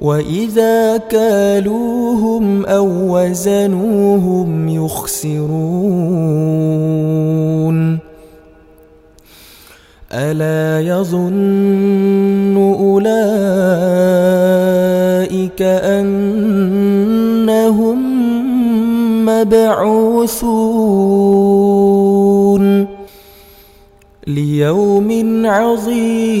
وإذا كالوهم أو وزنوهم يخسرون. ألا يظن أولئك أنهم مبعوثون. ليوم عظيم.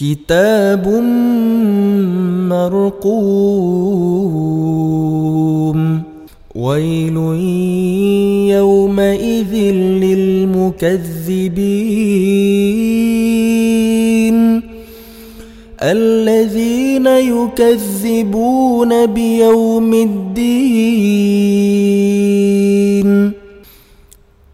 كتاب مرقوم. ويل يومئذ للمكذبين. الذين يكذبون بيوم الدين.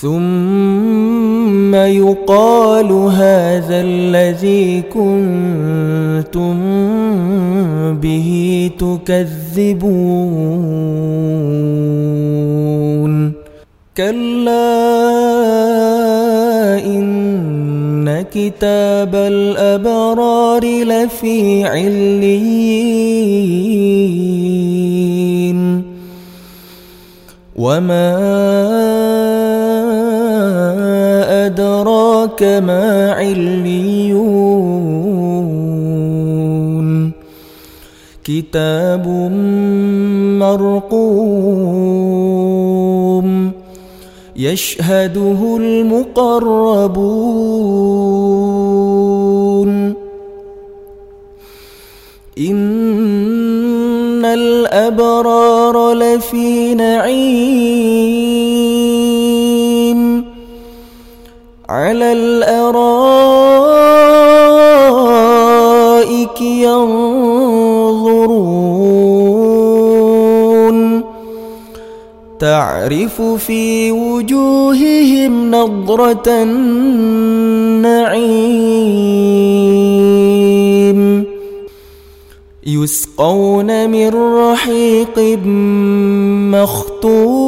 ثم يقال هذا الذي كنتم به تكذبون. كلا إن كتاب الأبرار لفي عليين. وما أدراك ما عليون. كتاب مرقوم. يشهده المقربون. إن الأبرار لفي نعيم. على الأرائك ينظرون. تعرف في وجوههم نضرة النعيم. يسقون من رحيق مختوم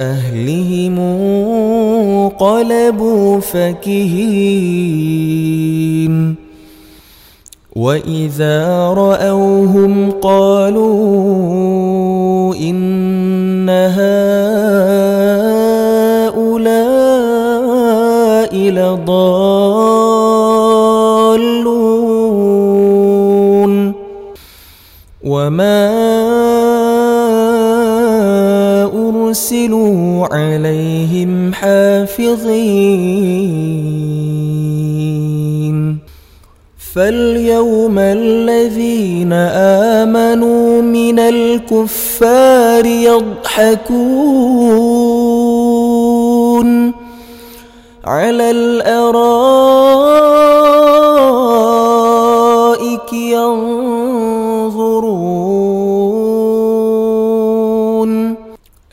أهلهم انقلبوا فكهين. وإذا رأوهم قالوا إن هؤلاء لضالون. وما أرسلوا عليهم حافظين. فاليوم الذين آمنوا من الكفار يضحكون. على الأرائك